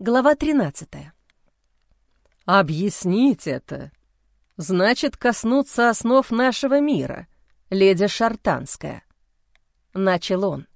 Глава 13. «Объяснить это значит коснуться основ нашего мира, леди Шартанская», — начал он.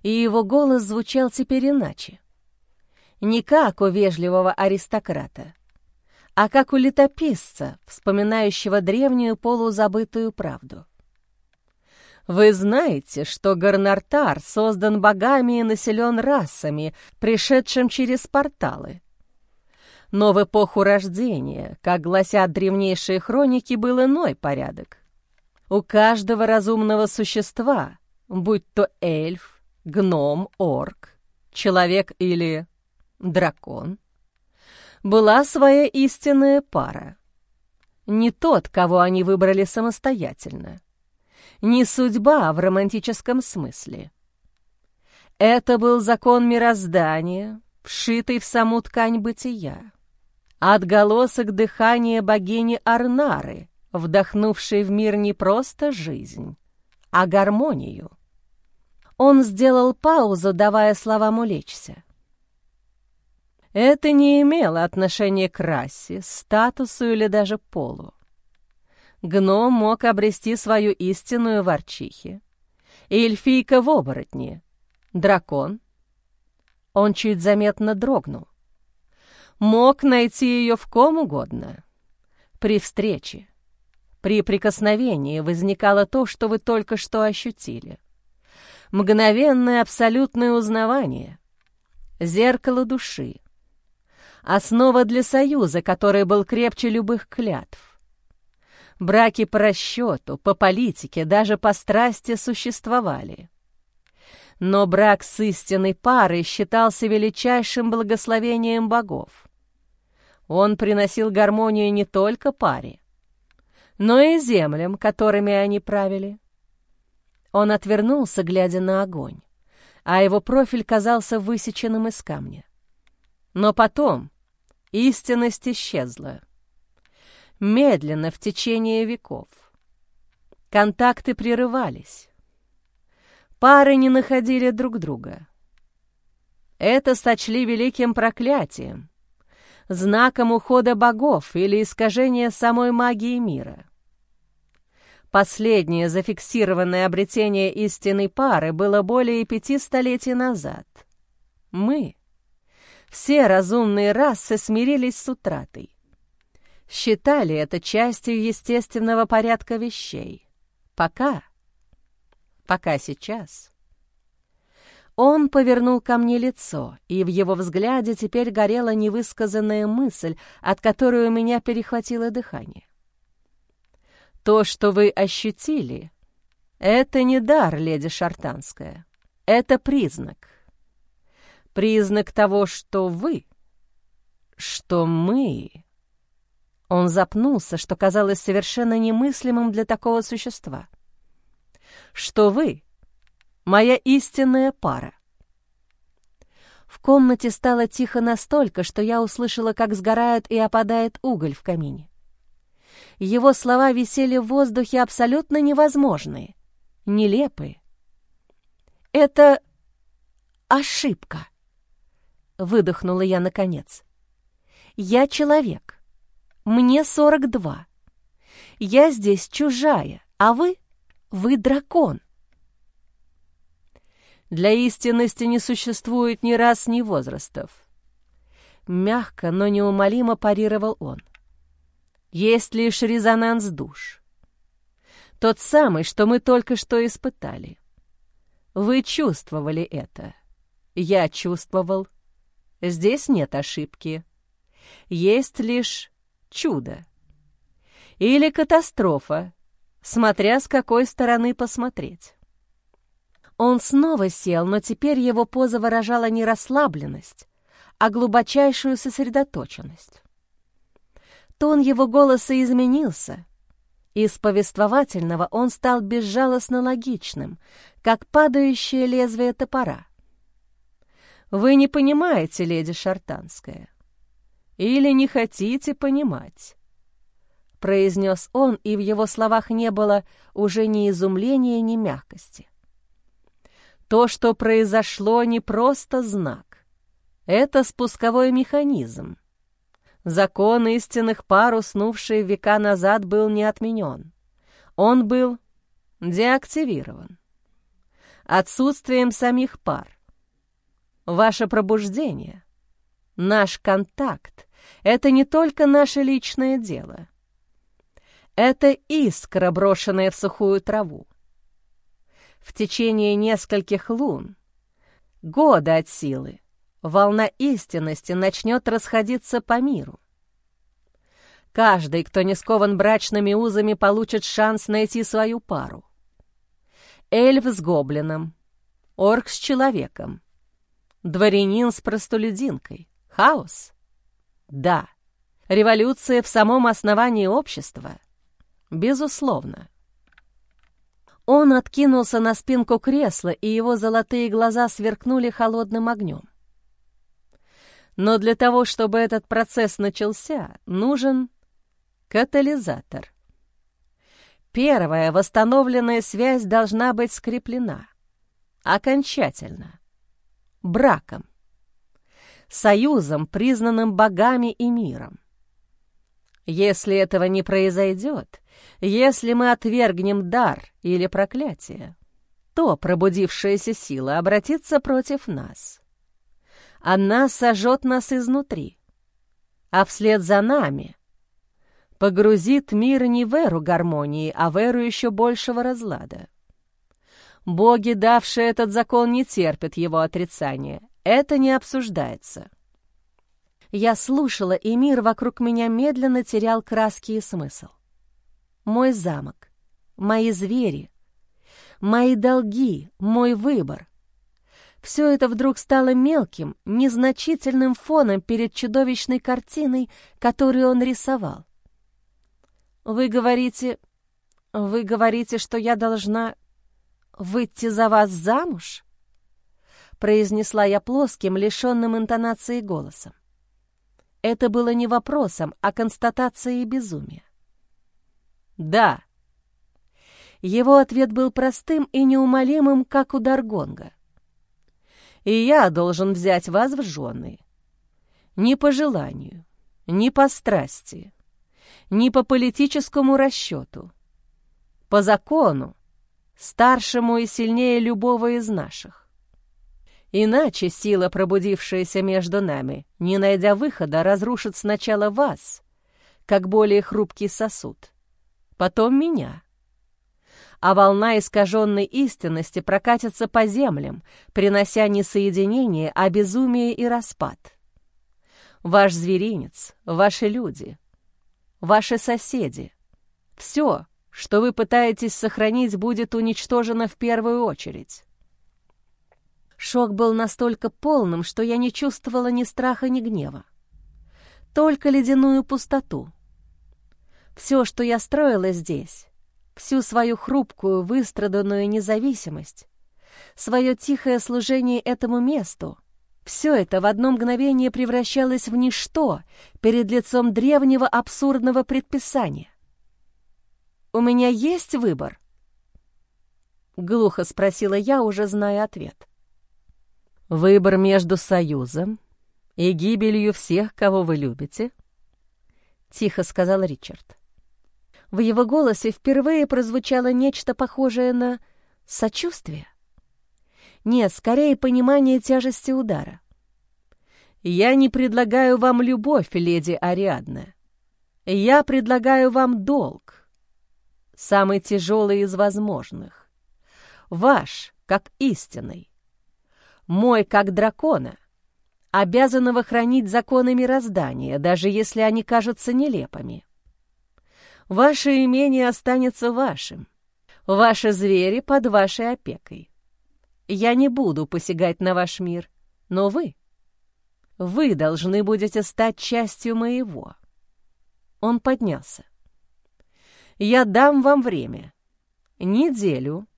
И его голос звучал теперь иначе. Не как у вежливого аристократа, а как у летописца, вспоминающего древнюю полузабытую правду. Вы знаете, что Гарнартар создан богами и населен расами, пришедшим через порталы. Но в эпоху рождения, как гласят древнейшие хроники, был иной порядок. У каждого разумного существа, будь то эльф, гном, орк, человек или дракон, была своя истинная пара. Не тот, кого они выбрали самостоятельно. Не судьба в романтическом смысле. Это был закон мироздания, вшитый в саму ткань бытия. Отголосок дыхания богини Арнары, вдохнувшей в мир не просто жизнь, а гармонию. Он сделал паузу, давая словам улечься. Это не имело отношения к расе, статусу или даже полу. Гном мог обрести свою истинную в Арчихе. эльфийка в оборотне. Дракон. Он чуть заметно дрогнул мог найти ее в ком угодно. При встрече, при прикосновении возникало то, что вы только что ощутили. Мгновенное абсолютное узнавание, зеркало души, основа для союза, который был крепче любых клятв. Браки по расчету, по политике, даже по страсти существовали. Но брак с истинной парой считался величайшим благословением богов. Он приносил гармонию не только паре, но и землям, которыми они правили. Он отвернулся, глядя на огонь, а его профиль казался высеченным из камня. Но потом истинность исчезла. Медленно, в течение веков. Контакты прерывались. Пары не находили друг друга. Это сочли великим проклятием, знаком ухода богов или искажения самой магии мира. Последнее зафиксированное обретение истинной пары было более пяти столетий назад. Мы, все разумные расы, смирились с утратой. Считали это частью естественного порядка вещей. Пока, пока сейчас он повернул ко мне лицо, и в его взгляде теперь горела невысказанная мысль, от которой у меня перехватило дыхание. «То, что вы ощутили, это не дар, леди Шартанская. Это признак. Признак того, что вы, что мы...» Он запнулся, что казалось совершенно немыслимым для такого существа. «Что вы моя истинная пара. В комнате стало тихо настолько, что я услышала, как сгорает и опадает уголь в камине. Его слова висели в воздухе абсолютно невозможные, нелепые. «Это ошибка», — выдохнула я наконец. «Я человек. Мне сорок два. Я здесь чужая, а вы... вы дракон. Для истинности не существует ни рас, ни возрастов. Мягко, но неумолимо парировал он. Есть лишь резонанс душ. Тот самый, что мы только что испытали. Вы чувствовали это. Я чувствовал. Здесь нет ошибки. Есть лишь чудо. Или катастрофа, смотря с какой стороны посмотреть. Он снова сел, но теперь его поза выражала не расслабленность, а глубочайшую сосредоточенность. Тон его голоса изменился. Из повествовательного он стал безжалостно логичным, как падающее лезвие топора. «Вы не понимаете, леди Шартанская, или не хотите понимать», — произнес он, и в его словах не было уже ни изумления, ни мягкости. То, что произошло, не просто знак. — это спусковой механизм. Закон истинных пар, уснувший века назад, был не отменен. Он был деактивирован. Отсутствием самих пар. Ваше пробуждение, наш контакт — это не только наше личное дело. Это искра, брошенная в сухую траву. В течение нескольких лун, года от силы, волна истинности начнет расходиться по миру. Каждый, кто не скован брачными узами, получит шанс найти свою пару. Эльф с гоблином, орк с человеком, дворянин с простолюдинкой. Хаос? Да. Революция в самом основании общества? Безусловно. Он откинулся на спинку кресла, и его золотые глаза сверкнули холодным огнем. Но для того, чтобы этот процесс начался, нужен катализатор. Первая восстановленная связь должна быть скреплена. Окончательно. Браком. Союзом, признанным богами и миром. Если этого не произойдет, если мы отвергнем дар или проклятие, то пробудившаяся сила обратится против нас. Она сожжет нас изнутри, а вслед за нами погрузит мир не в эру гармонии, а в эру еще большего разлада. Боги, давшие этот закон, не терпят его отрицания. Это не обсуждается. Я слушала, и мир вокруг меня медленно терял краски и смысл. Мой замок, мои звери, мои долги, мой выбор. Все это вдруг стало мелким, незначительным фоном перед чудовищной картиной, которую он рисовал. Вы говорите... Вы говорите, что я должна выйти за вас замуж?» Произнесла я плоским, лишенным интонации голосом. Это было не вопросом, а констатацией безумия. «Да». Его ответ был простым и неумолимым, как удар гонга. «И я должен взять вас в жены. Не по желанию, не по страсти, не по политическому расчету. По закону, старшему и сильнее любого из наших. Иначе сила, пробудившаяся между нами, не найдя выхода, разрушит сначала вас, как более хрупкий сосуд, потом меня. А волна искаженной истинности прокатится по землям, принося не соединение, а безумие и распад. Ваш зверинец, ваши люди — ваши соседи. Все, что вы пытаетесь сохранить, будет уничтожено в первую очередь. Шок был настолько полным, что я не чувствовала ни страха, ни гнева. Только ледяную пустоту. Все, что я строила здесь, всю свою хрупкую, выстраданную независимость, свое тихое служение этому месту — все это в одно мгновение превращалось в ничто перед лицом древнего абсурдного предписания. «У меня есть выбор?» — глухо спросила я, уже зная ответ. «Выбор между союзом и гибелью всех, кого вы любите?» — тихо сказал Ричард. В его голосе впервые прозвучало нечто похожее на сочувствие. Нет, скорее понимание тяжести удара. Я не предлагаю вам любовь, леди Ариадна. Я предлагаю вам долг, самый тяжелый из возможных. Ваш, как истинный. Мой, как дракона, обязанного хранить законы мироздания, даже если они кажутся нелепыми. Ваше имение останется вашим, ваши звери под вашей опекой. Я не буду посягать на ваш мир, но вы... Вы должны будете стать частью моего. Он поднялся. Я дам вам время, неделю,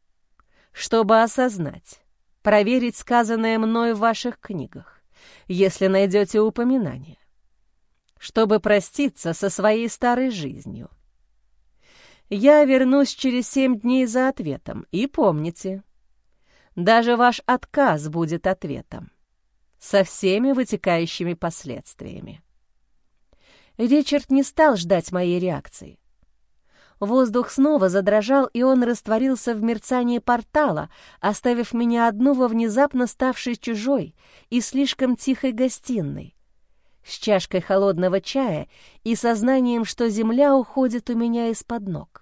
чтобы осознать, проверить сказанное мной в ваших книгах, если найдете упоминание, чтобы проститься со своей старой жизнью. Я вернусь через семь дней за ответом, и помните — даже ваш отказ будет ответом. со всеми вытекающими последствиями. Ричард не стал ждать моей реакции. Воздух снова задрожал, и он растворился в мерцании портала, оставив меня одну во внезапно ставшей чужой и слишком тихой гостиной, с чашкой холодного чая и сознанием, что земля уходит у меня из-под ног.